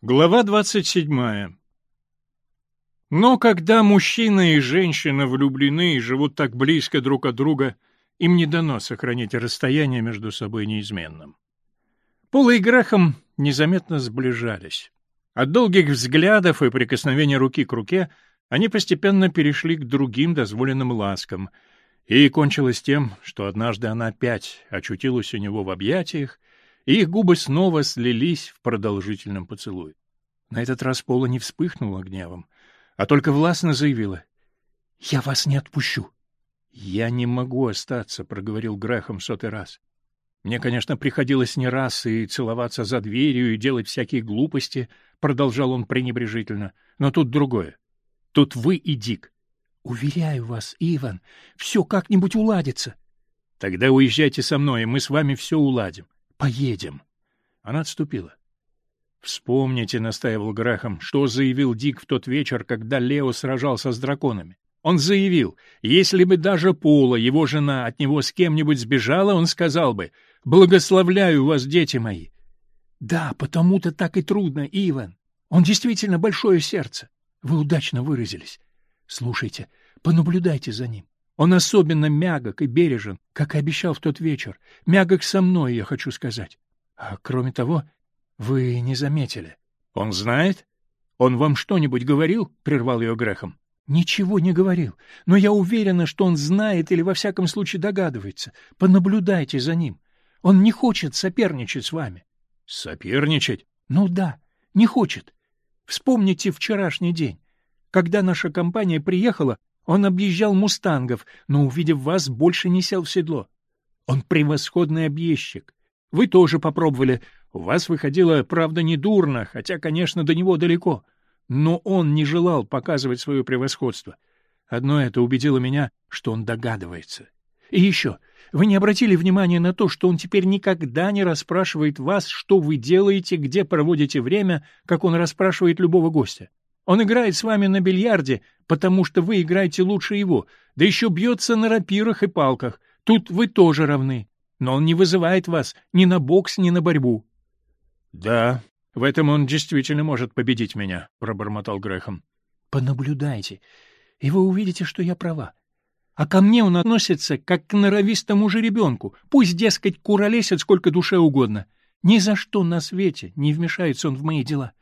Глава 27. Но когда мужчина и женщина влюблены и живут так близко друг от друга, им не дано сохранить расстояние между собой неизменным. Пола и Грахам незаметно сближались. От долгих взглядов и прикосновения руки к руке они постепенно перешли к другим дозволенным ласкам, и кончилось тем, что однажды она опять очутилась у него в объятиях, и их губы снова слились в продолжительном поцелуе. На этот раз Пола не вспыхнула гневом, а только властно заявила. — Я вас не отпущу. — Я не могу остаться, — проговорил Грехом сотый раз. Мне, конечно, приходилось не раз и целоваться за дверью, и делать всякие глупости, — продолжал он пренебрежительно. — Но тут другое. Тут вы и Дик. — Уверяю вас, Иван, все как-нибудь уладится. — Тогда уезжайте со мной, и мы с вами все уладим. «Поедем!» Она отступила. «Вспомните», — настаивал Грахам, — «что заявил Дик в тот вечер, когда Лео сражался с драконами. Он заявил, если бы даже Пола, его жена, от него с кем-нибудь сбежала, он сказал бы, «Благословляю вас, дети мои». «Да, потому-то так и трудно, Иван. Он действительно большое сердце. Вы удачно выразились. Слушайте, понаблюдайте за ним. Он особенно мягок и бережен, как и обещал в тот вечер. Мягок со мной, я хочу сказать. А кроме того, вы не заметили. Он знает? Он вам что-нибудь говорил? Прервал ее грехом. Ничего не говорил, но я уверена, что он знает или во всяком случае догадывается. Понаблюдайте за ним. Он не хочет соперничать с вами. Соперничать? Ну да, не хочет. Вспомните вчерашний день. Когда наша компания приехала, он объезжал мустангов, но, увидев вас, больше не сел в седло. Он превосходный объездчик. Вы тоже попробовали. У вас выходило, правда, недурно, хотя, конечно, до него далеко. Но он не желал показывать свое превосходство. Одно это убедило меня, что он догадывается. И еще, вы не обратили внимания на то, что он теперь никогда не расспрашивает вас, что вы делаете, где проводите время, как он расспрашивает любого гостя. Он играет с вами на бильярде, потому что вы играете лучше его, да еще бьется на рапирах и палках. Тут вы тоже равны. Но он не вызывает вас ни на бокс, ни на борьбу». «Да, в этом он действительно может победить меня», — пробормотал Грехом. «Понаблюдайте, и вы увидите, что я права. А ко мне он относится как к норовистому же ребенку, пусть, дескать, куролесит сколько душе угодно. Ни за что на свете не вмешается он в мои дела.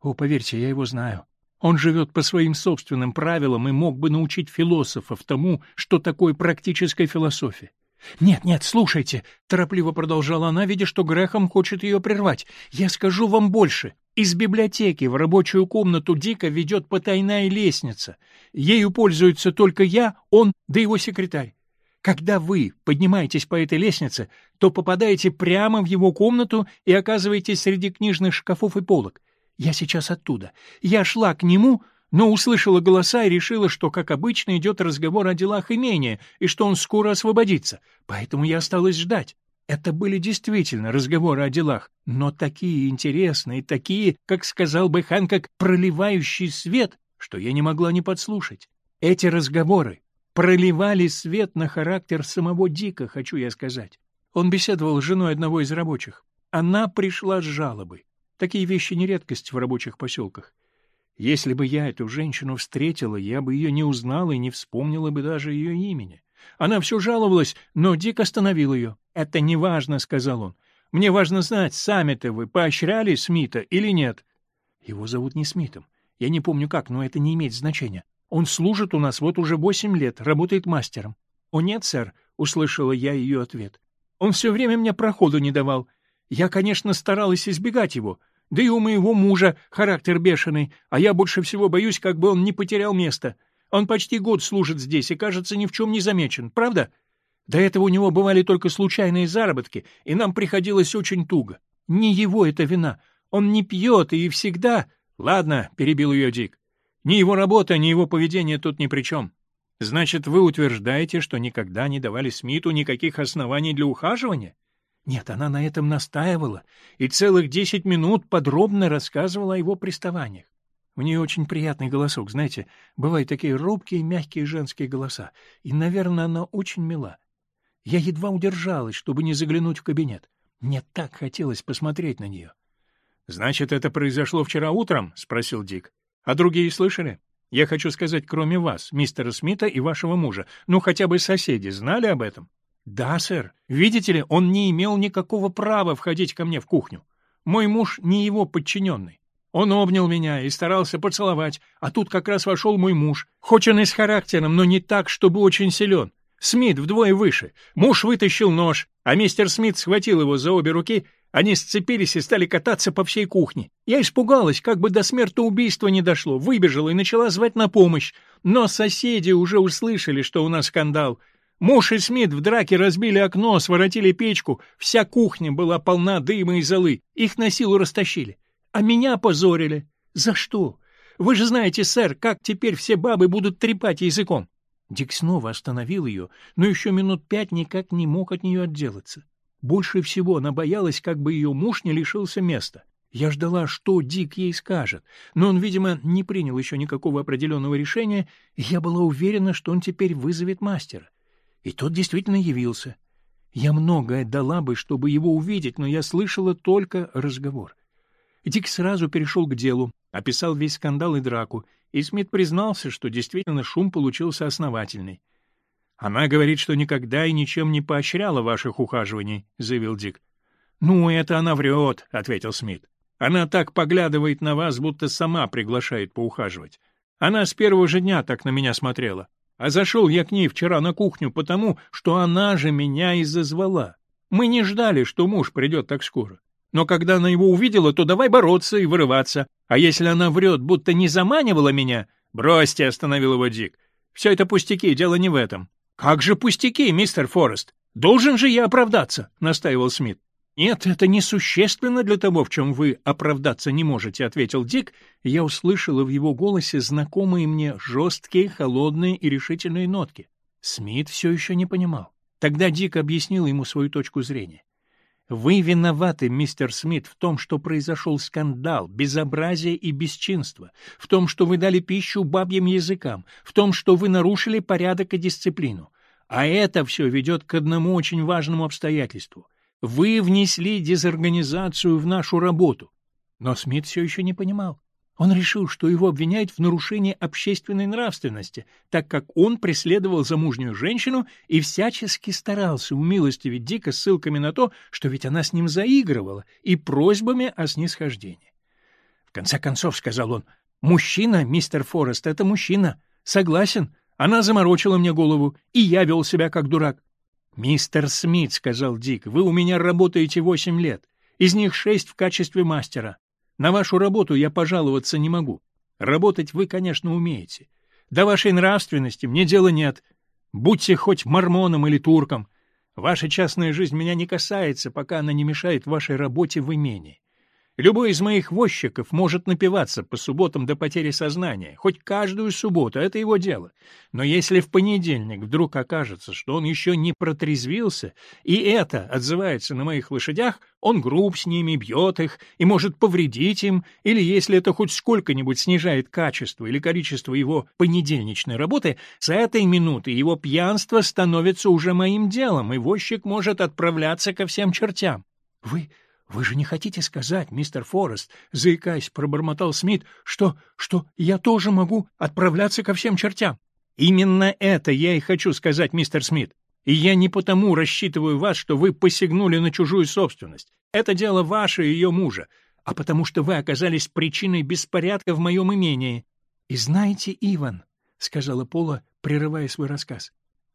О, поверьте, я его знаю. Он живет по своим собственным правилам и мог бы научить философов тому, что такое практическая философия. «Нет, нет, слушайте», — торопливо продолжала она, видя, что Грехом хочет ее прервать. «Я скажу вам больше. Из библиотеки в рабочую комнату Дика ведет потайная лестница. Ею пользуются только я, он да его секретарь. Когда вы поднимаетесь по этой лестнице, то попадаете прямо в его комнату и оказываетесь среди книжных шкафов и полок. Я сейчас оттуда. Я шла к нему, но услышала голоса и решила, что, как обычно, идет разговор о делах имения и что он скоро освободится, поэтому я осталась ждать. Это были действительно разговоры о делах, но такие интересные, такие, как сказал бы Ханкок, проливающий свет, что я не могла не подслушать. Эти разговоры проливали свет на характер самого Дика, хочу я сказать. Он беседовал с женой одного из рабочих. Она пришла с жалобой. Такие вещи не редкость в рабочих поселках. Если бы я эту женщину встретила, я бы ее не узнала и не вспомнила бы даже ее имени. Она все жаловалась, но Дик остановил ее. «Это не важно», — сказал он. «Мне важно знать, сами-то вы поощряли Смита или нет?» «Его зовут не Смитом. Я не помню как, но это не имеет значения. Он служит у нас вот уже восемь лет, работает мастером». «О нет, сэр», — услышала я ее ответ. «Он все время мне проходу не давал. Я, конечно, старалась избегать его». Да и у моего мужа характер бешеный, а я больше всего боюсь, как бы он не потерял место. Он почти год служит здесь и, кажется, ни в чем не замечен, правда? До этого у него бывали только случайные заработки, и нам приходилось очень туго. Не его это вина. Он не пьет и всегда... Ладно, — перебил ее Дик. Ни его работа, ни его поведение тут ни при чем. Значит, вы утверждаете, что никогда не давали Смиту никаких оснований для ухаживания? Нет, она на этом настаивала и целых десять минут подробно рассказывала о его приставаниях. У нее очень приятный голосок, знаете, бывают такие робкие, мягкие женские голоса, и, наверное, она очень мила. Я едва удержалась, чтобы не заглянуть в кабинет. Мне так хотелось посмотреть на нее. — Значит, это произошло вчера утром? — спросил Дик. — А другие слышали? Я хочу сказать, кроме вас, мистера Смита и вашего мужа, ну хотя бы соседи знали об этом? — да, сэр. Видите ли, он не имел никакого права входить ко мне в кухню. Мой муж не его подчиненный. Он обнял меня и старался поцеловать, а тут как раз вошел мой муж. Хоть он и с характером, но не так, чтобы очень силен. Смит вдвое выше. Муж вытащил нож, а мистер Смит схватил его за обе руки. Они сцепились и стали кататься по всей кухне. Я испугалась, как бы до смертоубийства не дошло, выбежала и начала звать на помощь. Но соседи уже услышали, что у нас скандал — Муж и Смит в драке разбили окно, своротили печку, вся кухня была полна дыма и золы, их на силу растащили. А меня позорили. За что? Вы же знаете, сэр, как теперь все бабы будут трепать языком. Дик снова остановил ее, но еще минут пять никак не мог от нее отделаться. Больше всего она боялась, как бы ее муж не лишился места. Я ждала, что Дик ей скажет, но он, видимо, не принял еще никакого определенного решения, и я была уверена, что он теперь вызовет мастера. И тот действительно явился. Я многое дала бы, чтобы его увидеть, но я слышала только разговор. Дик сразу перешел к делу, описал весь скандал и драку, и Смит признался, что действительно шум получился основательный. «Она говорит, что никогда и ничем не поощряла ваших ухаживаний», — заявил Дик. «Ну, это она врет», — ответил Смит. «Она так поглядывает на вас, будто сама приглашает поухаживать. Она с первого же дня так на меня смотрела. А зашел я к ней вчера на кухню потому, что она же меня и зазвала. Мы не ждали, что муж придет так скоро. Но когда она его увидела, то давай бороться и вырываться. А если она врет, будто не заманивала «Нет, это несущественно для того, в чем вы оправдаться не можете», — ответил Дик, я услышала в его голосе знакомые мне жесткие, холодные и решительные нотки. Смит все еще не понимал. Тогда Дик объяснил ему свою точку зрения. «Вы виноваты, мистер Смит, в том, что произошел скандал, безобразие и бесчинство, в том, что вы дали пищу бабьим языкам, в том, что вы нарушили порядок и дисциплину. А это все ведет к одному очень важному обстоятельству. Вы внесли дезорганизацию в нашу работу. Но Смит все еще не понимал. Он решил, что его обвиняют в нарушении общественной нравственности, так как он преследовал замужнюю женщину и всячески старался умилостивить Дика ссылками на то, что ведь она с ним заигрывала, и просьбами о снисхождении. «В конце концов», — сказал он, — «мужчина, мистер Форест, это мужчина. Согласен, она заморочила мне голову, и я вел себя как дурак. «Мистер Смит», — сказал Дик, — «вы у меня работаете восемь лет, из них шесть в качестве мастера. На вашу работу я пожаловаться не могу. Работать вы, конечно, умеете. До вашей нравственности мне дела нет. Будьте хоть мормоном или турком. Ваша частная жизнь меня не касается, пока она не мешает вашей работе в имении. Любой из моих возчиков может напиваться по субботам до потери сознания, хоть каждую субботу, это его дело. Но если в понедельник вдруг окажется, что он еще не протрезвился, и это отзывается на моих лошадях, он груб с ними, бьет их и может повредить им, или если это хоть сколько-нибудь снижает качество или количество его понедельничной работы, с этой минуты его пьянство становится уже моим делом, и возчик может отправляться ко всем чертям. «Вы «Вы же не хотите сказать, мистер Форест, — заикаясь, пробормотал Смит, — что... что я тоже могу отправляться ко всем чертям?» «Именно это я и хочу сказать, мистер Смит. И я не потому рассчитываю вас, что вы посягнули на чужую собственность. Это дело ваше и ее мужа, а потому что вы оказались причиной беспорядка в моем имении. И знаете, Иван, — сказала Пола, прерывая свой рассказ,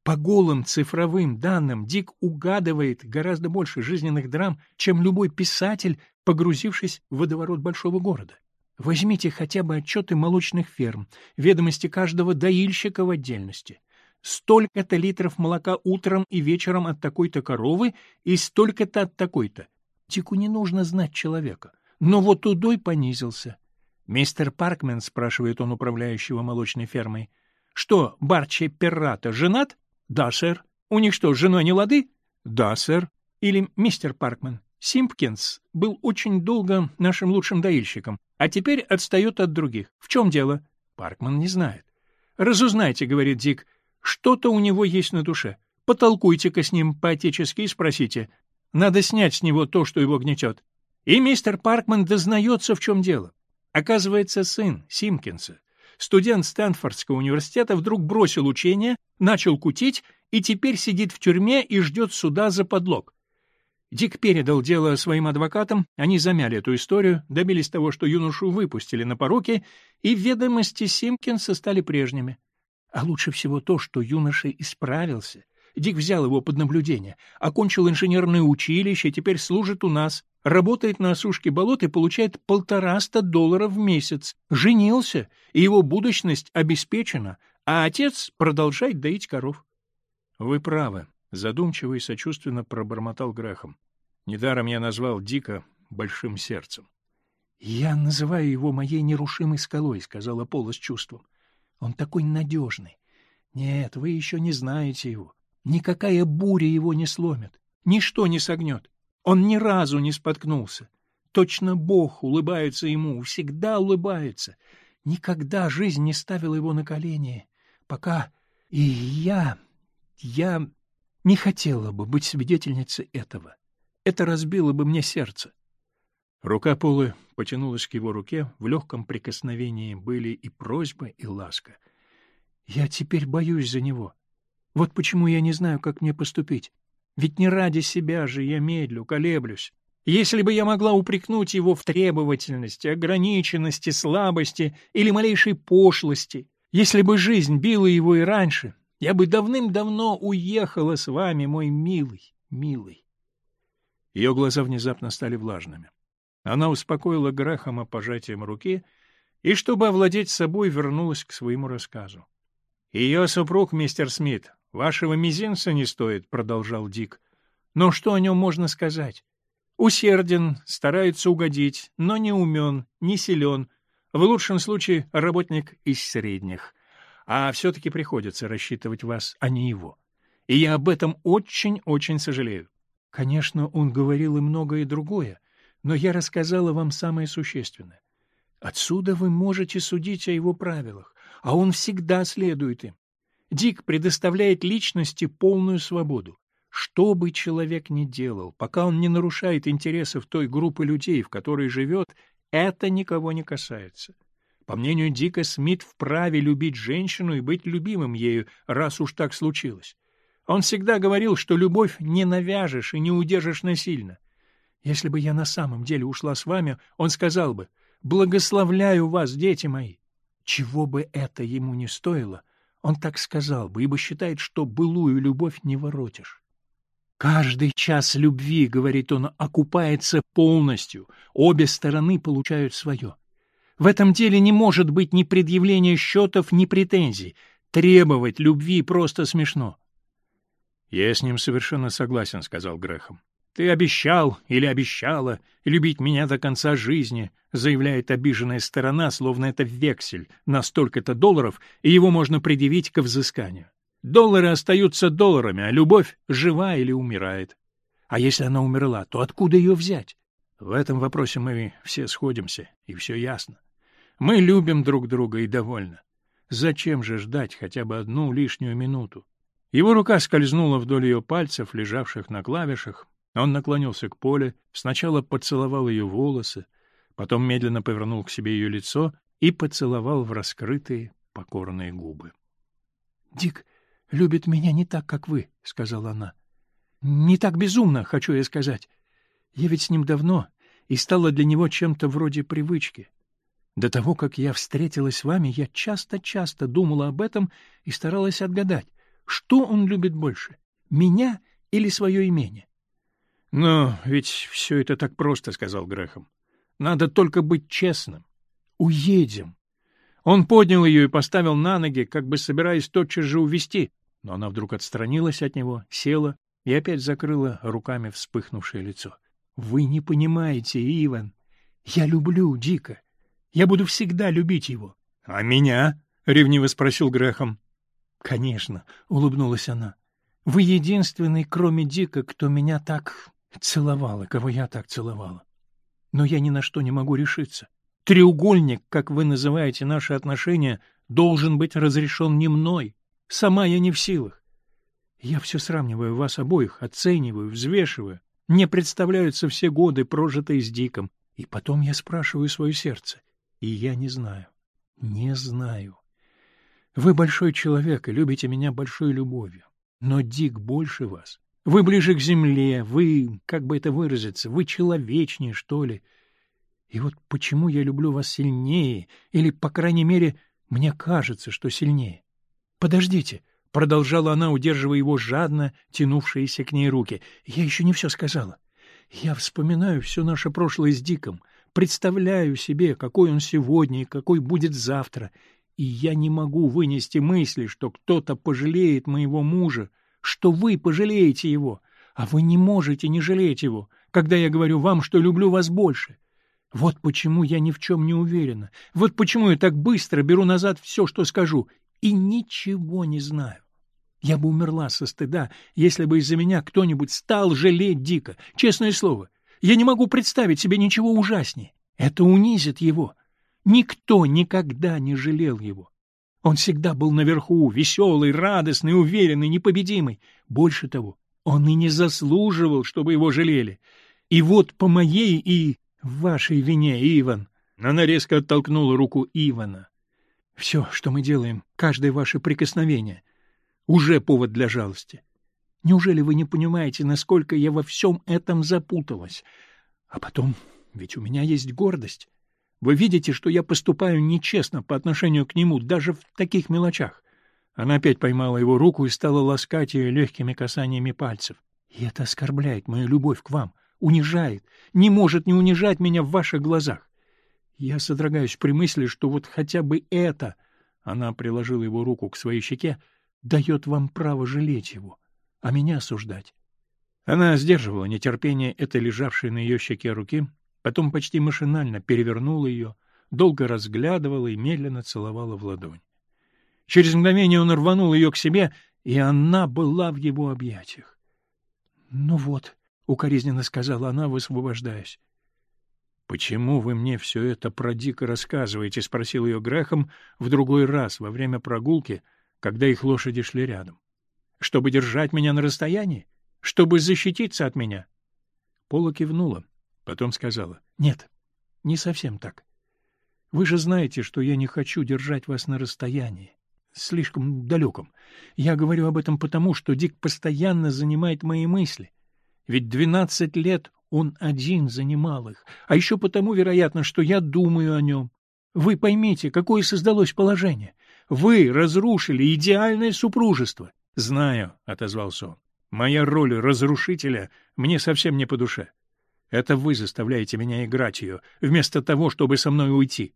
по голым цифровым данным Дик угадывает гораздо больше жизненных драм, чем любой писатель, погрузившись в водоворот большого города. Возьмите хотя бы отчеты молочных ферм, ведомости каждого доильщика в отдельности. Столько-то литров молока утром и вечером от такой-то коровы и столько-то от такой-то. Дику не нужно знать человека. Но вот удой понизился. «Мистер Паркмен», — спрашивает он управляющего молочной фермой, — «что, Барче Перрата женат?» Да, сэр. У них что, с женой не лады? Да, сэр. Или мистер Паркман. Симпкинс был очень долго нашим лучшим доильщиком, а теперь отстает от других. В чем дело? Паркман не знает. «Разузнайте», — говорит Дик, — «что-то у него есть на душе. Потолкуйте-ка с ним по-отечески и спросите. Надо снять с него то, что его гнетет». И мистер Паркман дознается, в чем дело. Оказывается, сын Симпкинса студент Стэнфордского университета вдруг бросил учение, начал кутить и теперь сидит в тюрьме и ждет суда за подлог. Дик передал дело своим адвокатам, они замяли эту историю, добились того, что юношу выпустили на поруки, и ведомости Симпкинса стали прежними. А лучше всего то, что юноша исправился. Дик взял его под наблюдение, окончил инженерное училище, и теперь служит у нас, работает на осушке болот и получает полтораста долларов в месяц, женился, и его будущность обеспечена, а отец продолжает доить коров. — Вы правы, — задумчиво и сочувственно пробормотал Грахом. Недаром я назвал Дика большим сердцем. — Я называю его моей нерушимой скалой, — сказала Пола с чувством. — Он такой надежный. Нет, вы еще не знаете его. Никакая буря его не сломит, ничто не согнет. Он ни разу не споткнулся. Точно Бог улыбается ему, всегда улыбается. Никогда жизнь не ставила его на колени, пока и я... я не хотела бы быть свидетельницей этого. Это разбило бы мне сердце. Рука Полы потянулась к его руке, в легком прикосновении были и просьба, и ласка. «Я теперь боюсь за него. Вот почему я не знаю, как мне поступить. Ведь не ради себя же я медлю, колеблюсь. Если бы я могла упрекнуть его в требовательности, ограниченности, слабости или малейшей пошлости, если бы жизнь била его и раньше, я бы давным-давно уехала с вами, мой милый, милый. Ее глаза внезапно стали влажными. Она успокоила Грахама пожатием руки и, чтобы овладеть собой, вернулась к своему рассказу. Ее супруг, мистер Смит, Вашего мизинца не стоит, продолжал Дик. Но что о нем можно сказать? Усерден, старается угодить, но не умен, не силен. В лучшем случае работник из средних. А все-таки приходится рассчитывать вас, а не его. И я об этом очень-очень сожалею. Конечно, он говорил и многое другое, но я рассказала вам самое существенное. Отсюда вы можете судить о его правилах, а он всегда следует им. Дик предоставляет личности полную свободу. Что бы человек ни делал, пока он не нарушает интересов той группы людей, в которой живет, это никого не касается. По мнению Дика, Смит вправе любить женщину и быть любимым ею, раз уж так случилось. Он всегда говорил, что любовь не навяжешь и не удержишь насильно. Если бы я на самом деле ушла с вами, он сказал бы, «Благословляю вас, дети мои». Чего бы это ему не стоило — он так сказал бы, ибо считает, что былую любовь не воротишь. Каждый час любви, говорит он, окупается полностью, обе стороны получают свое. В этом деле не может быть ни предъявления счетов, ни претензий. Требовать любви просто смешно. — Я с ним совершенно согласен, — сказал Грехом. Ты обещал или обещала любить меня до конца жизни, заявляет обиженная сторона, словно это вексель на столько-то долларов, и его можно предъявить к взысканию. Доллары остаются долларами, а любовь жива или умирает. А если она умерла, то откуда ее взять? В этом вопросе мы все сходимся, и все ясно. Мы любим друг друга и довольны. Зачем же ждать хотя бы одну лишнюю минуту? Его рука скользнула вдоль ее пальцев, лежавших на клавишах, он наклонился к Поле, сначала поцеловал ее волосы, потом медленно повернул к себе ее лицо и поцеловал в раскрытые, покорные губы. — Дик любит меня не так, как вы, — сказала она. — Не так безумно, хочу я сказать. Я ведь с ним давно, и стала для него чем-то вроде привычки. До того, как я встретилась с вами, я часто-часто думала об этом и старалась отгадать, что он любит больше — меня или свое имение. Но ведь все это так просто, — сказал Грехом. Надо только быть честным. Уедем. Он поднял ее и поставил на ноги, как бы собираясь тотчас же увести, но она вдруг отстранилась от него, села и опять закрыла руками вспыхнувшее лицо. — Вы не понимаете, Иван. Я люблю Дика. Я буду всегда любить его. — А меня? — ревниво спросил Грехом. — Конечно, — улыбнулась она. — Вы единственный, кроме Дика, кто меня так Целовала, кого я так целовала. Но я ни на что не могу решиться. Треугольник, как вы называете наши отношения, должен быть разрешен не мной. Сама я не в силах. Я все сравниваю вас обоих, оцениваю, взвешиваю. Мне представляются все годы, прожитые с Диком. И потом я спрашиваю свое сердце. И я не знаю. Не знаю. Вы большой человек и любите меня большой любовью. Но Дик больше вас. Вы ближе к земле, вы, как бы это выразиться, вы человечнее, что ли. И вот почему я люблю вас сильнее, или, по крайней мере, мне кажется, что сильнее. Подождите, — продолжала она, удерживая его жадно тянувшиеся к ней руки, — я еще не все сказала. Я вспоминаю все наше прошлое с Диком, представляю себе, какой он сегодня и какой будет завтра, и я не могу вынести мысли, что кто-то пожалеет моего мужа, — что вы пожалеете его, а вы не можете не жалеть его, когда я говорю вам, что люблю вас больше. Вот почему я ни в чем не уверена, вот почему я так быстро беру назад все, что скажу, и ничего не знаю. Я бы умерла со стыда, если бы из-за меня кто-нибудь стал жалеть дико. честное слово. Я не могу представить себе ничего ужаснее. Это унизит его. Никто никогда не жалел его. Он всегда был наверху, веселый, радостный, уверенный, непобедимый. Больше того, он и не заслуживал, чтобы его жалели. И вот по моей и вашей вине, Иван. Она резко оттолкнула руку Ивана. Все, что мы делаем, каждое ваше прикосновение, уже повод для жалости. Неужели вы не понимаете, насколько я во всем этом запуталась? А потом, ведь у меня есть гордость. Вы видите, что я поступаю нечестно по отношению к нему даже в таких мелочах. Она опять поймала его руку и стала ласкать ее легкими касаниями пальцев. И это оскорбляет мою любовь к вам, унижает, не может не унижать меня в ваших глазах. Я содрогаюсь при мысли, что вот хотя бы это, она приложила его руку к своей щеке, дает вам право жалеть его, а меня осуждать. Она сдерживала нетерпение этой лежавшей на ее щеке руки, Потом почти машинально перевернул ее, долго разглядывала и медленно целовала в ладонь. Через мгновение он рванул ее к себе, и она была в его объятиях. — Ну вот, — укоризненно сказала она, высвобождаясь. — Почему вы мне все это про дико рассказываете? — спросил ее Грехом в другой раз, во время прогулки, когда их лошади шли рядом. — Чтобы держать меня на расстоянии? Чтобы защититься от меня? Пола кивнула. Потом сказала, «Нет, не совсем так. Вы же знаете, что я не хочу держать вас на расстоянии, слишком далеком. Я говорю об этом потому, что Дик постоянно занимает мои мысли. Ведь двенадцать лет он один занимал их, а еще потому, вероятно, что я думаю о нем. Вы поймите, какое создалось положение. Вы разрушили идеальное супружество. — Знаю, — отозвался он. — Моя роль разрушителя мне совсем не по душе. Это вы заставляете меня играть ее, вместо того, чтобы со мной уйти.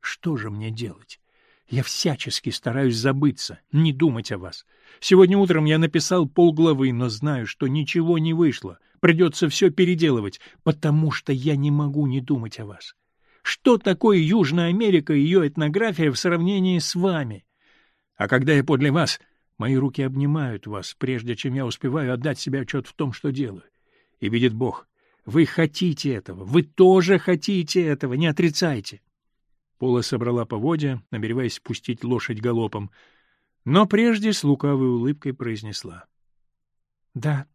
Что же мне делать? Я всячески стараюсь забыться, не думать о вас. Сегодня утром я написал полглавы, но знаю, что ничего не вышло. Придется все переделывать, потому что я не могу не думать о вас. Что такое Южная Америка и ее этнография в сравнении с вами? А когда я подле вас, мои руки обнимают вас, прежде чем я успеваю отдать себе отчет в том, что делаю. И видит Бог, вы хотите этого, вы тоже хотите этого, не отрицайте. Пола собрала поводья, намереваясь пустить лошадь галопом, но прежде с лукавой улыбкой произнесла. — Да,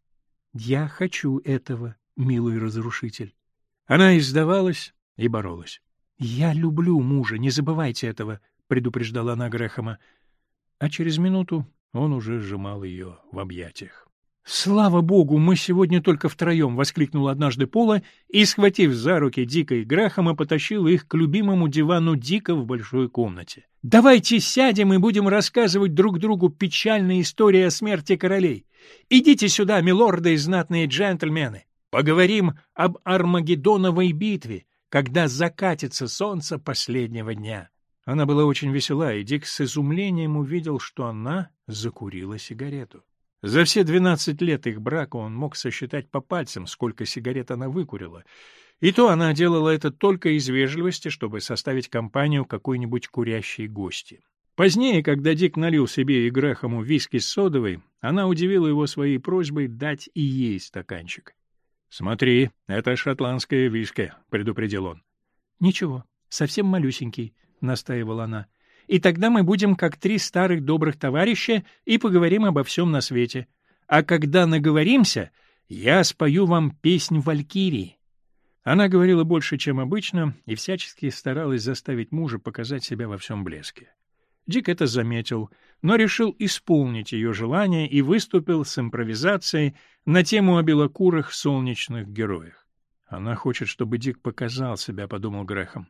я хочу этого, милый разрушитель. Она издавалась и боролась. — Я люблю мужа, не забывайте этого, — предупреждала она Грэхэма. А через минуту он уже сжимал ее в объятиях. «Слава богу, мы сегодня только втроем!» — воскликнула однажды Пола и, схватив за руки Дика и Грахама, потащила их к любимому дивану Дика в большой комнате. «Давайте сядем и будем рассказывать друг другу печальные истории о смерти королей. Идите сюда, милорды и знатные джентльмены. Поговорим об Армагеддоновой битве, когда закатится солнце последнего дня». Она была очень весела, и Дик с изумлением увидел, что она закурила сигарету. За все 12 лет их брака он мог сосчитать по пальцам, сколько сигарет она выкурила. И то она делала это только из вежливости, чтобы составить компанию какой-нибудь курящей гости. Позднее, когда Дик налил себе и Грэхому виски с содовой, она удивила его своей просьбой дать и ей стаканчик. «Смотри, это шотландская виски», — предупредил он. «Ничего, совсем малюсенький», — настаивала она и тогда мы будем как три старых добрых товарища и поговорим обо всем на свете. А когда наговоримся, я спою вам песнь Валькирии». Она говорила больше, чем обычно, и всячески старалась заставить мужа показать себя во всем блеске. Дик это заметил, но решил исполнить ее желание и выступил с импровизацией на тему о белокурых солнечных героях. «Она хочет, чтобы Дик показал себя», — подумал Грехом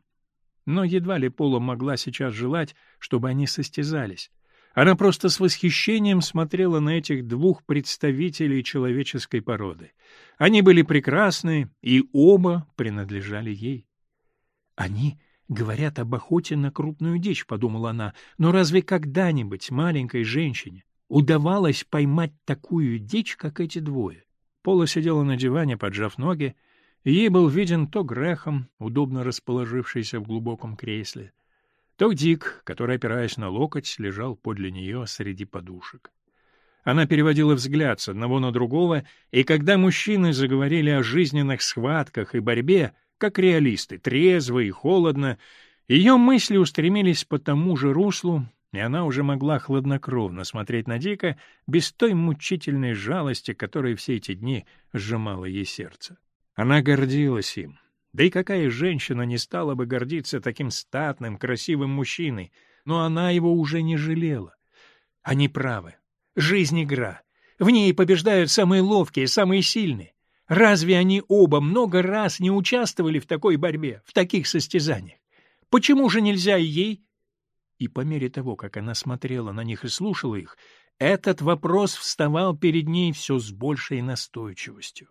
но едва ли Пола могла сейчас желать, чтобы они состязались. Она просто с восхищением смотрела на этих двух представителей человеческой породы. Они были прекрасны, и оба принадлежали ей. «Они говорят об охоте на крупную дичь», — подумала она, — «но разве когда-нибудь маленькой женщине удавалось поймать такую дичь, как эти двое?» Пола сидела на диване, поджав ноги, — Ей был виден то Грехом, удобно расположившийся в глубоком кресле, то Дик, который, опираясь на локоть, лежал подле нее среди подушек. Она переводила взгляд с одного на другого, и когда мужчины заговорили о жизненных схватках и борьбе, как реалисты, трезво и холодно, ее мысли устремились по тому же руслу, и она уже могла хладнокровно смотреть на Дика без той мучительной жалости, которая все эти дни сжимала ей сердце. Она гордилась им. Да и какая женщина не стала бы гордиться таким статным, красивым мужчиной, но она его уже не жалела. Они правы. Жизнь — игра. В ней побеждают самые ловкие, самые сильные. Разве они оба много раз не участвовали в такой борьбе, в таких состязаниях? Почему же нельзя и ей? И по мере того, как она смотрела на них и слушала их, этот вопрос вставал перед ней все с большей настойчивостью.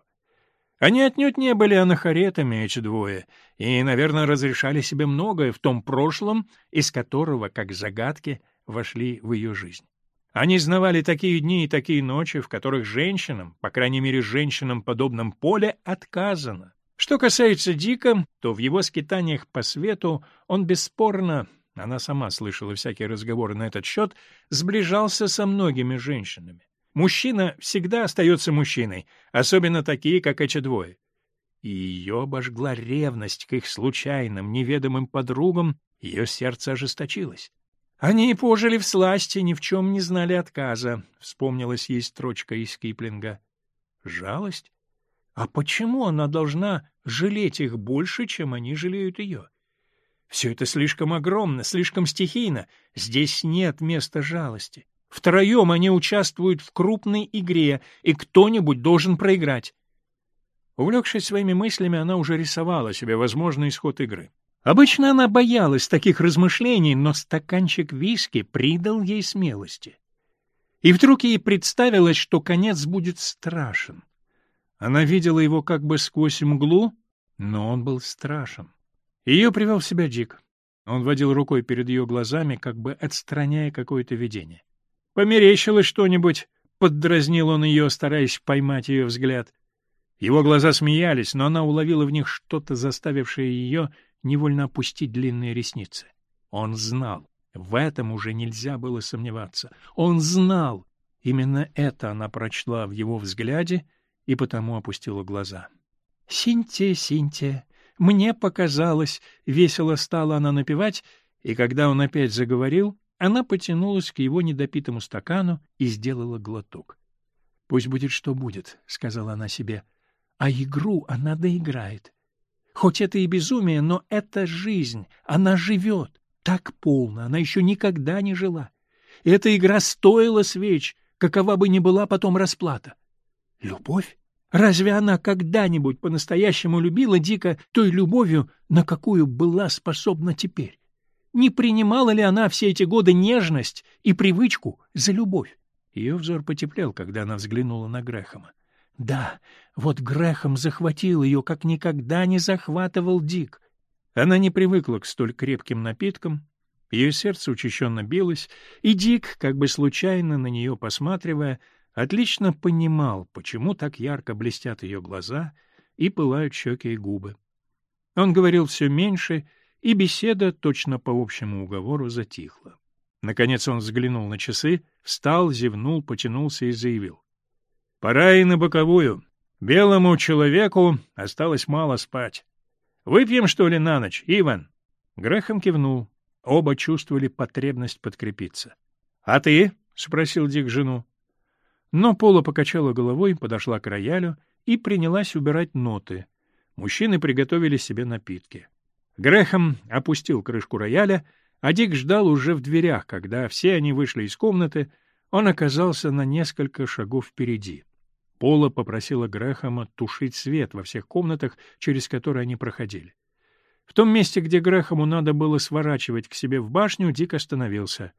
Они отнюдь не были анахаретами, эти двое, и, наверное, разрешали себе многое в том прошлом, из которого, как загадки, вошли в ее жизнь. Они знавали такие дни и такие ночи, в которых женщинам, по крайней мере женщинам, подобном поле, отказано. Что касается Дика, то в его скитаниях по свету он бесспорно, она сама слышала всякие разговоры на этот счет, сближался со многими женщинами. Мужчина всегда остается мужчиной, особенно такие, как эти двое. И ее обожгла ревность к их случайным, неведомым подругам, ее сердце ожесточилось. «Они и пожили в сласти, ни в чем не знали отказа», — вспомнилась ей строчка из Киплинга. «Жалость? А почему она должна жалеть их больше, чем они жалеют ее? Все это слишком огромно, слишком стихийно, здесь нет места жалости». Втроем они участвуют в крупной игре, и кто-нибудь должен проиграть. Увлекшись своими мыслями, она уже рисовала себе возможный исход игры. Обычно она боялась таких размышлений, но стаканчик виски придал ей смелости. И вдруг ей представилось, что конец будет страшен. Она видела его как бы сквозь мглу, но он был страшен. Ее привел в себя Дик. Он водил рукой перед ее глазами, как бы отстраняя какое-то видение. «Померещилось что-нибудь», — поддразнил он ее, стараясь поймать ее взгляд. Его глаза смеялись, но она уловила в них что-то, заставившее ее невольно опустить длинные ресницы. Он знал. В этом уже нельзя было сомневаться. Он знал. Именно это она прочла в его взгляде и потому опустила глаза. «Синтия, Синтия, мне показалось», — весело стала она напевать, и когда он опять заговорил, она потянулась к его недопитому стакану и сделала глоток. «Пусть будет, что будет», — сказала она себе. «А игру она доиграет. Хоть это и безумие, но это жизнь. Она живет. Так полно. Она еще никогда не жила. Эта игра стоила свеч, какова бы ни была потом расплата. Любовь? Разве она когда-нибудь по-настоящему любила Дика той любовью, на какую была способна теперь? не принимала ли она все эти годы нежность и привычку за любовь? Ее взор потеплел, когда она взглянула на Грэхэма. Да, вот Грэхэм захватил ее, как никогда не захватывал Дик. Она не привыкла к столь крепким напиткам, ее сердце учащенно билось, и Дик, как бы случайно на нее посматривая, отлично понимал, почему так ярко блестят ее глаза и пылают щеки и губы. Он говорил все меньше и беседа точно по общему уговору затихла. Наконец он взглянул на часы, встал, зевнул, потянулся и заявил. — Пора и на боковую. Белому человеку осталось мало спать. Выпьем, что ли, на ночь, Иван? Грехом кивнул. Оба чувствовали потребность подкрепиться. — А ты? — спросил Дик жену. Но Пола покачала головой, подошла к роялю и принялась убирать ноты. Мужчины приготовили себе напитки. Грехом опустил крышку рояля, а Дик ждал уже в дверях, когда все они вышли из комнаты, он оказался на несколько шагов впереди. Пола попросила Грехома тушить свет во всех комнатах, через которые они проходили. В том месте, где Грехому надо было сворачивать к себе в башню, Дик остановился.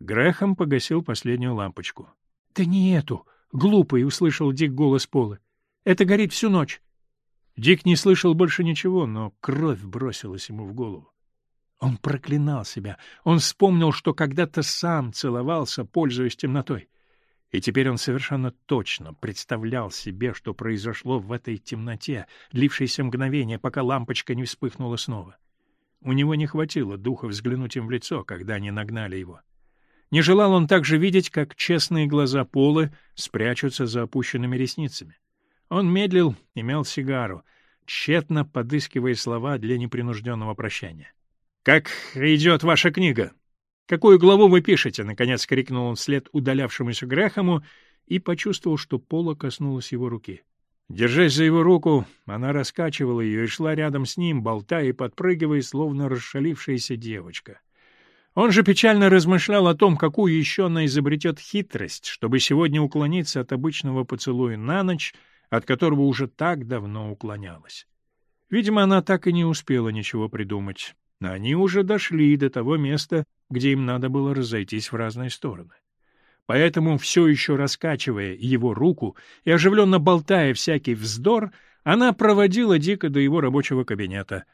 Грехом погасил последнюю лампочку. — Да не эту! — глупый, — услышал Дик голос Полы. — Это горит всю ночь. Дик не слышал больше ничего, но кровь бросилась ему в голову. Он проклинал себя. Он вспомнил, что когда-то сам целовался, пользуясь темнотой. И теперь он совершенно точно представлял себе, что произошло в этой темноте, длившейся мгновение, пока лампочка не вспыхнула снова. У него не хватило духа взглянуть им в лицо, когда они нагнали его. Не желал он также видеть, как честные глаза Полы спрячутся за опущенными ресницами. Он медлил и мял сигару, тщетно подыскивая слова для непринужденного прощания. «Как идет ваша книга? Какую главу вы пишете?» — наконец крикнул он вслед удалявшемуся Грэхэму и почувствовал, что Пола коснулась его руки. Держась за его руку, она раскачивала ее и шла рядом с ним, болтая и подпрыгивая, словно расшалившаяся девочка. Он же печально размышлял о том, какую еще она изобретет хитрость, чтобы сегодня уклониться от обычного поцелуя на ночь — от которого уже так давно уклонялась. Видимо, она так и не успела ничего придумать. но Они уже дошли до того места, где им надо было разойтись в разные стороны. Поэтому, все еще раскачивая его руку и оживленно болтая всякий вздор, она проводила Дика до его рабочего кабинета.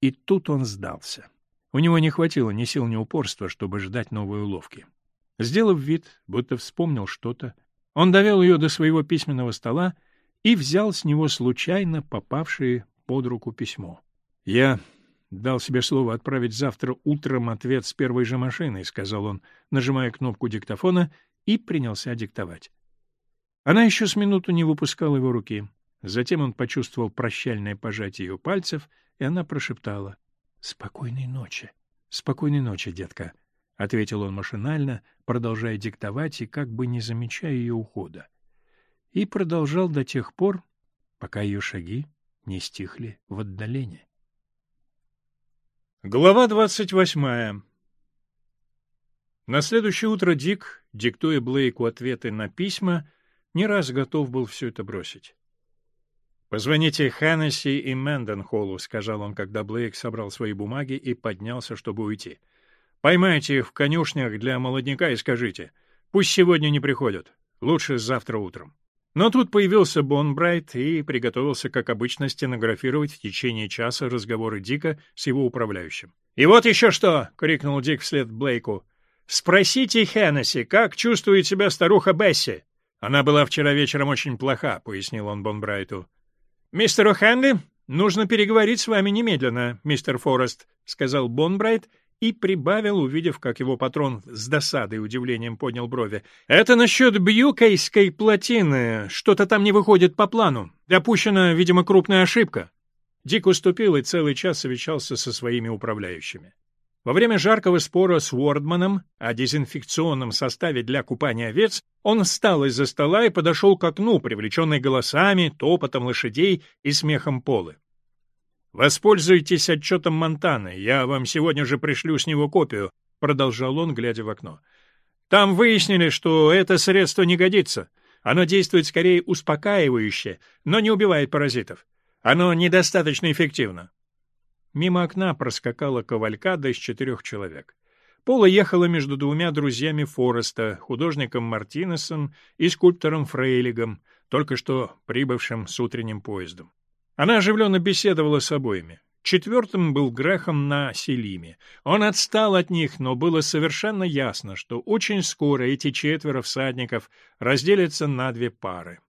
И тут он сдался. У него не хватило ни сил, ни упорства, чтобы ждать новой уловки. Сделав вид, будто вспомнил что-то, он довел ее до своего письменного стола и взял с него случайно попавшее под руку письмо. «Я дал себе слово отправить завтра утром ответ с первой же машиной», — сказал он, нажимая кнопку диктофона и принялся диктовать. Она еще с минуту не выпускала его руки. Затем он почувствовал прощальное пожатие ее пальцев, и она прошептала «Спокойной ночи, спокойной ночи, детка», — ответил он машинально, продолжая диктовать и как бы не замечая ее ухода и продолжал до тех пор, пока ее шаги не стихли в отдалении. Глава двадцать восьмая На следующее утро Дик, диктуя Блейку ответы на письма, не раз готов был все это бросить. «Позвоните Ханнесси и Мэнденхоллу», — сказал он, когда Блейк собрал свои бумаги и поднялся, чтобы уйти. «Поймайте их в конюшнях для молодняка и скажите. Пусть сегодня не приходят. Лучше завтра утром». Но тут появился Бонбрайт и приготовился, как обычно, стенографировать в течение часа разговоры Дика с его управляющим. «И вот еще что!» — крикнул Дик вслед Блейку. «Спросите Хеннесси, как чувствует себя старуха Бесси?» «Она была вчера вечером очень плоха», — пояснил он Бонбрайту. «Мистеру Хенли нужно переговорить с вами немедленно, мистер Форест», — сказал Бонбрайт и прибавил, увидев, как его патрон с досадой и удивлением поднял брови. «Это насчет Бьюкейской плотины. Что-то там не выходит по плану. Допущена, видимо, крупная ошибка». Дик уступил и целый час совещался со своими управляющими. Во время жаркого спора с Уордманом о дезинфекционном составе для купания овец он встал из-за стола и подошел к окну, привлеченный голосами, топотом лошадей и смехом полы. «Воспользуйтесь отчетом Монтаны, я вам сегодня же пришлю с него копию», — продолжал он, глядя в окно. «Там выяснили, что это средство не годится. Оно действует скорее успокаивающе, но не убивает паразитов. Оно недостаточно эффективно». Мимо окна проскакала кавалькада из четырех человек. Пола ехала между двумя друзьями Фореста, художником Мартинесом и скульптором Фрейлигом, только что прибывшим с утренним поездом. Она оживленно беседовала с обоими. Четвертым был Грехом на Селиме. Он отстал от них, но было совершенно ясно, что очень скоро эти четверо всадников разделятся на две пары.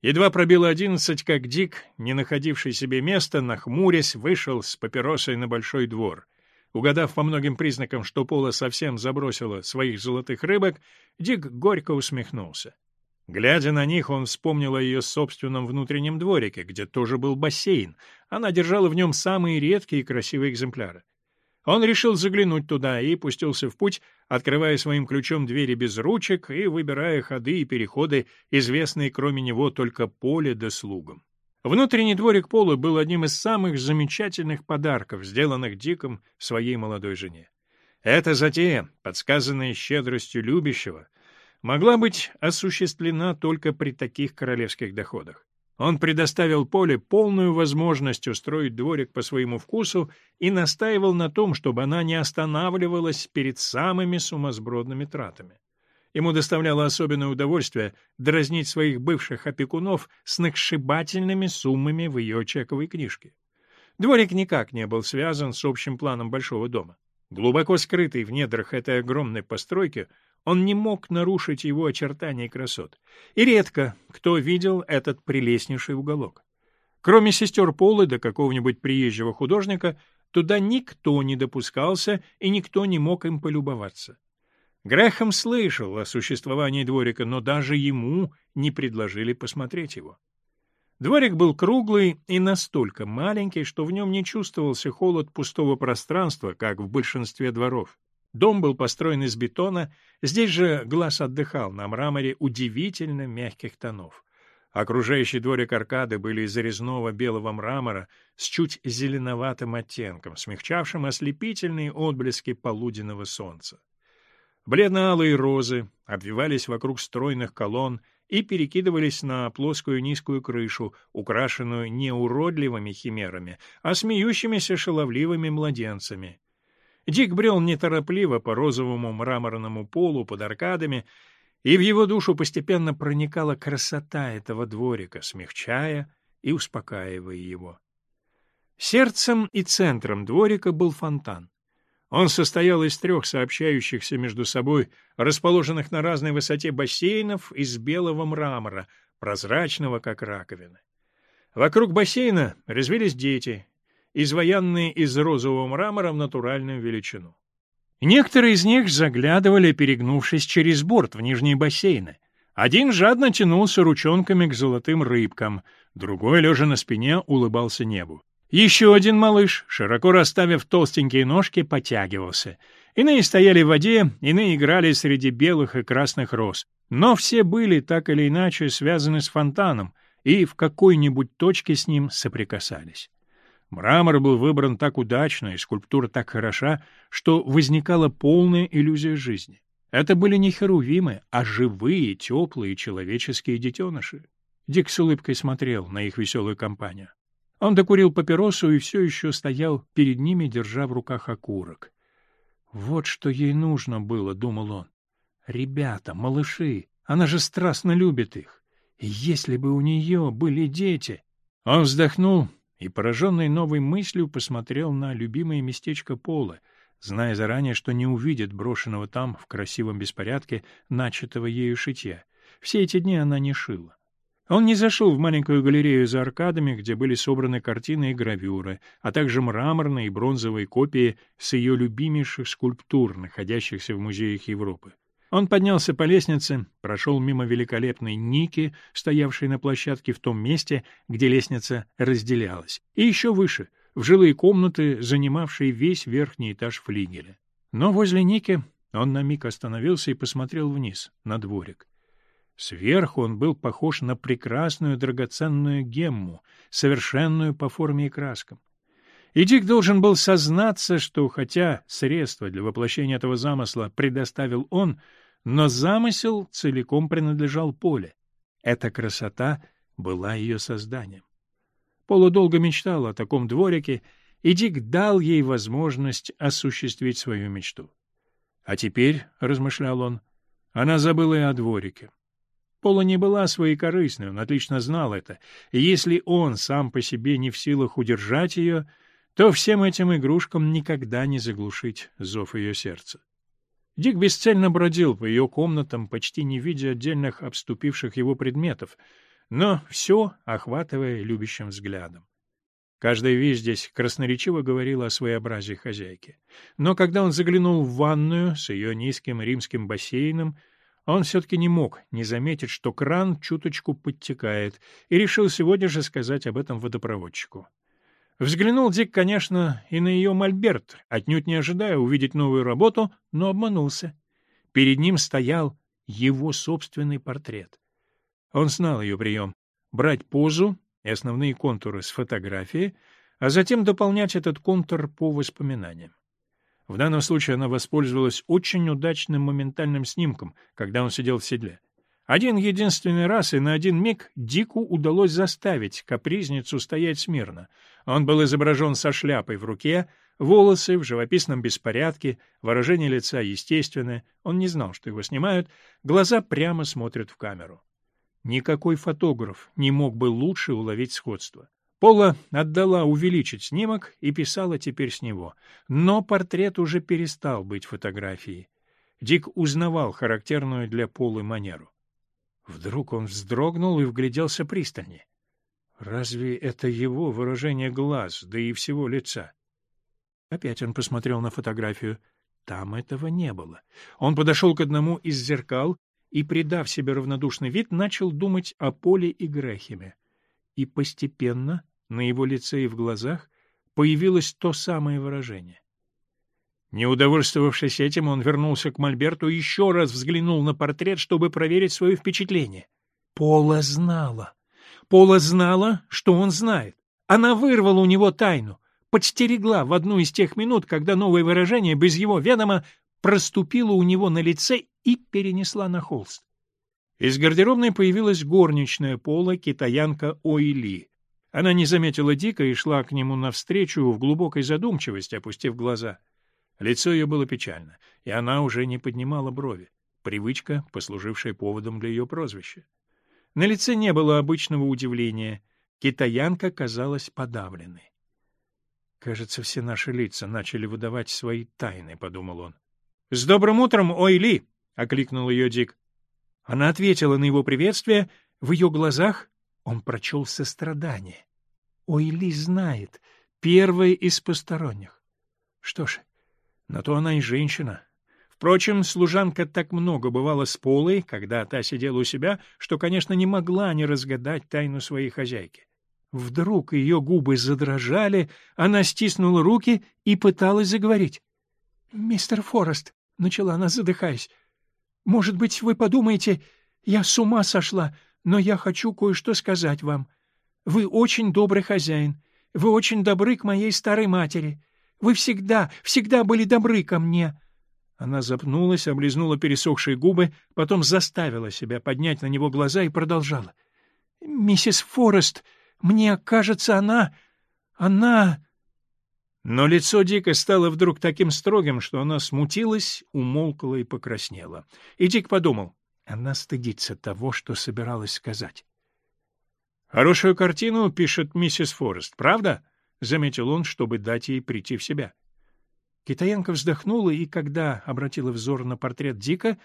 Едва пробило одиннадцать, как Дик, не находивший себе места, нахмурясь, вышел с папиросой на большой двор. Угадав по многим признакам, что Пола совсем забросила своих золотых рыбок, Дик горько усмехнулся. Глядя на них, он вспомнил о ее собственном внутреннем дворике, где тоже был бассейн. Она держала в нем самые редкие и красивые экземпляры. Он решил заглянуть туда и пустился в путь, открывая своим ключом двери без ручек и выбирая ходы и переходы, известные кроме него только поле да слугам. Внутренний дворик Пола был одним из самых замечательных подарков, сделанных Диком своей могла быть осуществлена только при таких королевских доходах. Он предоставил Поле полную возможность устроить дворик по своему вкусу и настаивал на том, чтобы она не останавливалась перед самыми сумасбродными тратами. Ему доставляло особенное удовольствие дразнить своих бывших опекунов сногсшибательными суммами в ее чековой книжке. Дворик никак не был связан с общим планом большого дома. Глубоко скрытый в недрах этой огромной постройки, он не мог нарушить его очертания и красот. И редко кто видел этот прелестнейший уголок. Кроме сестер Полы да какого-нибудь приезжего художника, туда никто не допускался и никто не мог им полюбоваться. Грехом слышал о существовании дворика, но даже ему не предложили посмотреть его. Дворик был круглый и настолько маленький, что в нем не чувствовался холод пустого пространства, как в большинстве дворов. Дом был построен из бетона, здесь же глаз отдыхал на мраморе удивительно мягких тонов. Окружающий дворик аркады были из резного белого мрамора с чуть зеленоватым оттенком, смягчавшим ослепительные отблески полуденного солнца. Бледно-алые розы обвивались вокруг стройных колонн и перекидывались на плоскую низкую крышу, украшенную не уродливыми химерами, а смеющимися шаловливыми младенцами. Дик брел неторопливо по розовому мраморному полу под аркадами, и в его душу постепенно проникала красота этого дворика, смягчая и успокаивая его. Сердцем и центром дворика был фонтан. Он состоял из трех сообщающихся между собой, расположенных на разной высоте бассейнов из белого мрамора, прозрачного, как раковины. Вокруг бассейна резвились дети, изваянные из розового мрамора в натуральную величину. Некоторые из них заглядывали, перегнувшись через борт в нижние бассейны. Один жадно тянулся ручонками к золотым рыбкам, другой, лежа на спине, улыбался небу. Еще один малыш, широко расставив толстенькие ножки, потягивался. Иные стояли в воде, иные играли среди белых и красных роз. Но все были так или иначе связаны с фонтаном и в какой-нибудь точке с ним соприкасались. Мрамор был выбран так удачно и скульптура так хороша, что возникала полная иллюзия жизни. Это были не херувимы, а живые, теплые человеческие детеныши. Дик с улыбкой смотрел на их веселую компанию. Он докурил папиросу и все еще стоял перед ними, держа в руках окурок. «Вот что ей нужно было», — думал он. «Ребята, малыши, она же страстно любит их. Если бы у нее были дети...» Он вздохнул и, пораженный новой мыслью, посмотрел на любимое местечко Пола, зная заранее, что не увидит брошенного там в красивом беспорядке начатого ею шитья. Все эти дни она не шила. Он не зашел в маленькую галерею за аркадами, где были собраны картины и гравюры, а также мраморные и бронзовые копии с ее любимейших скульптур, находящихся в музеях Европы. Он поднялся по лестнице, прошел мимо великолепной Ники, стоявшей на площадке в том месте, где лестница разделялась, и еще выше, в жилые комнаты, занимавшие весь верхний этаж флигеля. Но возле Ники он на миг остановился и посмотрел вниз, на дворик. Сверху он был похож на прекрасную драгоценную гемму, совершенную по форме и краскам. И Дик должен был сознаться, что хотя средства для воплощения этого замысла предоставил он, но замысел целиком принадлежал Поле. Эта красота была ее созданием. Пола долго мечтала о таком дворике, и Дик дал ей возможность осуществить свою мечту. А теперь, — размышлял он, — она забыла и о дворике. Пола не была своей корыстной, он отлично знал это, и если он сам по себе не в силах удержать ее, то всем этим игрушкам никогда не заглушить зов ее сердца. Дик бесцельно бродил по ее комнатам, почти не видя отдельных обступивших его предметов, но все охватывая любящим взглядом. Каждая вещь здесь красноречиво говорила о своеобразии хозяйки. Но когда он заглянул в ванную с ее низким римским бассейном, он все-таки не мог не заметить, что кран чуточку подтекает, и решил сегодня же сказать об этом водопроводчику. Взглянул Дик, конечно, и на ее мольберт, отнюдь не ожидая увидеть новую работу, но обманулся. Перед ним стоял его собственный портрет. Он знал ее прием — брать позу и основные контуры с фотографии, а затем дополнять этот контур по воспоминаниям. В данном случае она воспользовалась очень удачным моментальным снимком, когда он сидел в седле. Один единственный раз и на один миг Дику удалось заставить капризницу стоять смирно. Он был изображен со шляпой в руке, волосы в живописном беспорядке, выражение лица естественное, он не знал, что его снимают, глаза прямо смотрят в камеру. Никакой фотограф не мог бы лучше уловить сходство. Пола отдала увеличить снимок и писала теперь с него, но портрет уже перестал быть фотографией. Дик узнавал характерную для Полы манеру. Вдруг он вздрогнул и вгляделся пристальнее. Разве это его выражение глаз, да и всего лица? Опять он посмотрел на фотографию. Там этого не было. Он подошел к одному из зеркал и, придав себе равнодушный вид, начал думать о Поле и Грехиме. И постепенно на его лице и в глазах появилось то самое выражение. Неудовольствовавшись этим, он вернулся к Мольберту и еще раз взглянул на портрет, чтобы проверить свое впечатление. Пола знала. Пола знала, что он знает. Она вырвала у него тайну, подстерегла в одну из тех минут, когда новое выражение без его ведома проступило у него на лице и перенесла на холст. Из гардеробной появилась горничная Пола, китаянка Оили. Она не заметила Дика и шла к нему навстречу в глубокой задумчивости, опустив глаза — Лицо ее было печально, и она уже не поднимала брови, привычка, послужившая поводом для ее прозвища. На лице не было обычного удивления. Китаянка казалась подавленной. «Кажется, все наши лица начали выдавать свои тайны», — подумал он. «С добрым утром, Ойли!» — окликнул ее Дик. Она ответила на его приветствие. В ее глазах он прочел сострадание. Ойли знает, первая из посторонних. Что ж, на то она и женщина. Впрочем, служанка так много бывала с Полой, когда та сидела у себя, что, конечно, не могла не разгадать тайну своей хозяйки. Вдруг ее губы задрожали, она стиснула руки и пыталась заговорить. «Мистер Форест», — начала она, задыхаясь, — «может быть, вы подумаете, я с ума сошла, но я хочу кое-что сказать вам. Вы очень добрый хозяин, вы очень добры к моей старой матери». Вы всегда, всегда были добры ко мне!» Она запнулась, облизнула пересохшие губы, потом заставила себя поднять на него глаза и продолжала. «Миссис Форест, мне кажется, она... она...» Но лицо Дика стало вдруг таким строгим, что она смутилась, умолкла и покраснела. И Дик подумал, она стыдится того, что собиралась сказать. «Хорошую картину пишет миссис Форест, правда?» — заметил он, чтобы дать ей прийти в себя. Китаянка вздохнула, и когда обратила взор на портрет Дика,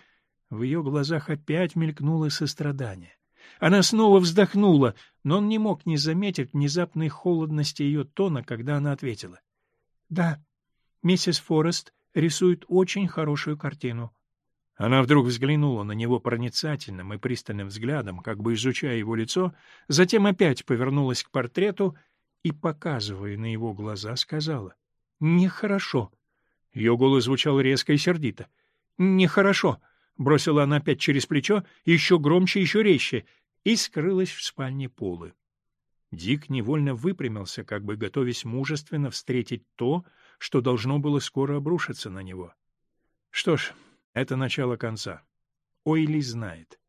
в ее глазах опять мелькнуло сострадание. Она снова вздохнула, но он не мог не заметить внезапной холодности ее тона, когда она ответила. — Да, миссис Форест рисует очень хорошую картину. Она вдруг взглянула на него проницательным и пристальным взглядом, как бы изучая его лицо, затем опять повернулась к портрету — и, показывая на его глаза, сказала. «Нехорошо». Ее голос звучал резко и сердито. «Нехорошо», — бросила она опять через плечо, еще громче, еще резче, и скрылась в спальне Полы. Дик невольно выпрямился, как бы готовясь мужественно встретить то, что должно было скоро обрушиться на него. Что ж, это начало конца. Ойли знает.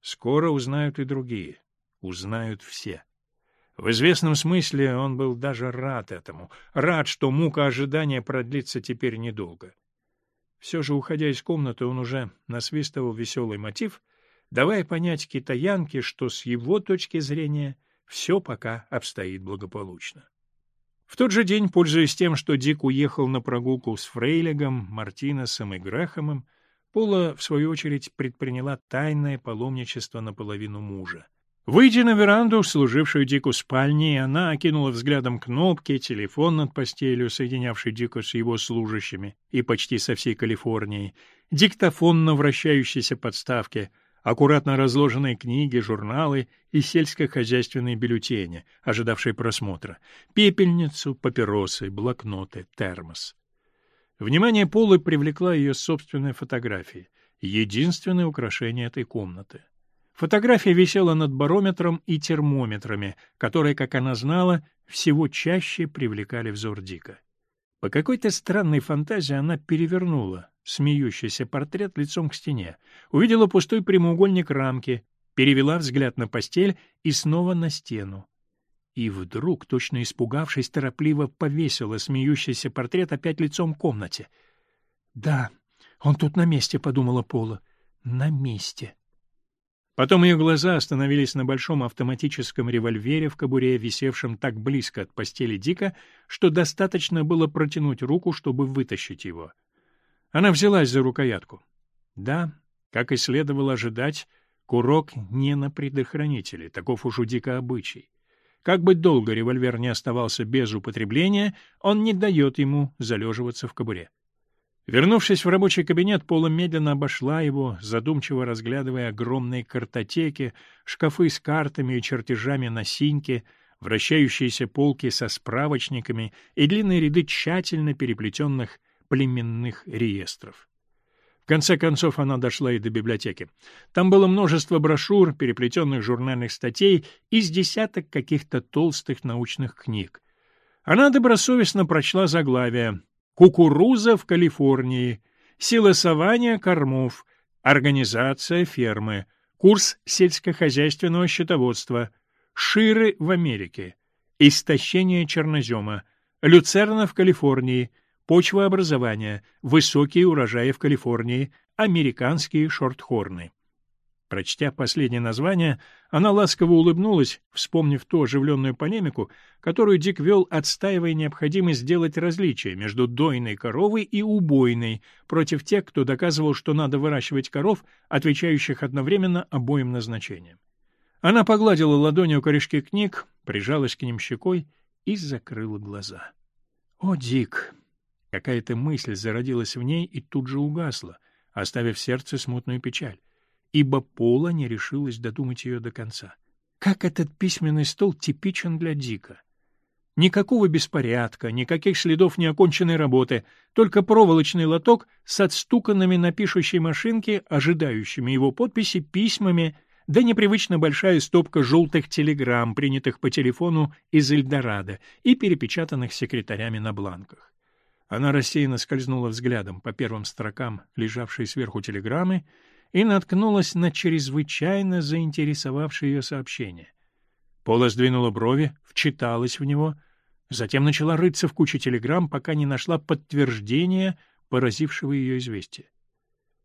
Скоро узнают и другие. Узнают все. В известном смысле он был даже рад этому, рад, что мука ожидания продлится теперь недолго. Все же, уходя из комнаты, он уже насвистывал веселый мотив, давая понять китаянке, что с его точки зрения все пока обстоит благополучно. В тот же день, пользуясь тем, что Дик уехал на прогулку с Фрейлигом, Мартинесом и Грэхэмом, Пола, в свою очередь, предприняла тайное паломничество наполовину мужа — Выйдя на веранду, служившую Дику спальней, она окинула взглядом кнопки, телефон над постелью, соединявший Дика с его служащими и почти со всей Калифорнией, диктофон на вращающейся подставке, аккуратно разложенные книги, журналы и сельскохозяйственные бюллетени, ожидавшие просмотра, пепельницу, папиросы, блокноты, термос. Внимание Полы привлекла ее собственная фотография, единственное украшение этой комнаты. Фотография висела над барометром и термометрами, которые, как она знала, всего чаще привлекали взор Дика. По какой-то странной фантазии она перевернула смеющийся портрет лицом к стене, увидела пустой прямоугольник рамки, перевела взгляд на постель и снова на стену. И вдруг, точно испугавшись, торопливо повесила смеющийся портрет опять лицом к комнате. «Да, он тут на месте», — подумала Пола. «На месте». Потом ее глаза остановились на большом автоматическом револьвере в кобуре, висевшем так близко от постели Дика, что достаточно было протянуть руку, чтобы вытащить его. Она взялась за рукоятку. Да, как и следовало ожидать, курок не на предохранителе, таков уж у Дика обычай. Как бы долго револьвер не оставался без употребления, он не дает ему залеживаться в кобуре. Вернувшись в рабочий кабинет, Пола медленно обошла его, задумчиво разглядывая огромные картотеки, шкафы с картами и чертежами на синьке, вращающиеся полки со справочниками и длинные ряды тщательно переплетенных племенных реестров. В конце концов она дошла и до библиотеки. Там было множество брошюр, переплетенных журнальных статей и с десяток каких-то толстых научных книг. Она добросовестно прочла заглавие — кукуруза в Калифорнии, силосование кормов, организация фермы, курс сельскохозяйственного счетоводства, ширы в Америке, истощение чернозема, люцерна в Калифорнии, почвообразование, высокие урожаи в Калифорнии, американские шортхорны. Прочтя последнее название, она ласково улыбнулась, вспомнив ту оживленную полемику, которую Дик вел, отстаивая необходимость сделать различие между дойной коровой и убойной, против тех, кто доказывал, что надо выращивать коров, отвечающих одновременно обоим назначениям. Она погладила ладонью корешки книг, прижалась к ним щекой и закрыла глаза. «О, Дик!» Какая-то мысль зародилась в ней и тут же угасла, оставив в сердце смутную печаль ибо Пола не решилась додумать ее до конца. Как этот письменный стол типичен для Дика. Никакого беспорядка, никаких следов неоконченной работы, только проволочный лоток с отстуканными на пишущей машинке, ожидающими его подписи, письмами, да непривычно большая стопка желтых телеграмм, принятых по телефону из Эльдорадо и перепечатанных секретарями на бланках. Она рассеянно скользнула взглядом по первым строкам, лежавшей сверху телеграммы, и наткнулась на чрезвычайно заинтересовавшее ее сообщение. Пола сдвинула брови, вчиталась в него, затем начала рыться в куче телеграмм, пока не нашла подтверждения поразившего ее известия.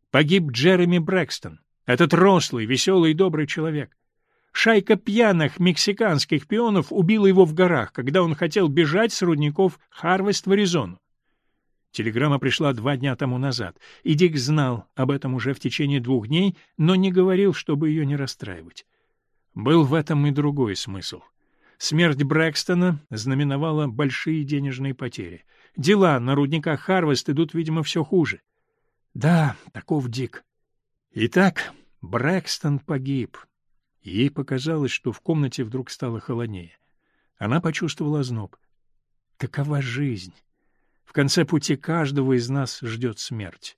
Погиб Джереми Брэкстон, этот рослый, веселый и добрый человек. Шайка пьяных мексиканских пионов убила его в горах, когда он хотел бежать с рудников Харвест в Аризону. Телеграмма пришла два дня тому назад, и Дик знал об этом уже в течение двух дней, но не говорил, чтобы ее не расстраивать. Был в этом и другой смысл. Смерть Брэкстона знаменовала большие денежные потери. Дела на рудниках Харвест идут, видимо, все хуже. Да, таков Дик. Итак, Брэкстон погиб. Ей показалось, что в комнате вдруг стало холоднее. Она почувствовала озноб. Какова жизнь. В конце пути каждого из нас ждет смерть.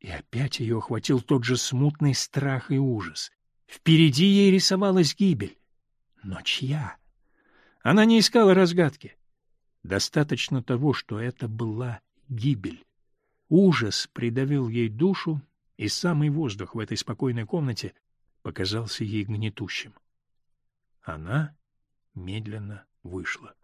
И опять ее охватил тот же смутный страх и ужас. Впереди ей рисовалась гибель. Но чья? Она не искала разгадки. Достаточно того, что это была гибель. Ужас придавил ей душу, и самый воздух в этой спокойной комнате показался ей гнетущим. Она медленно вышла.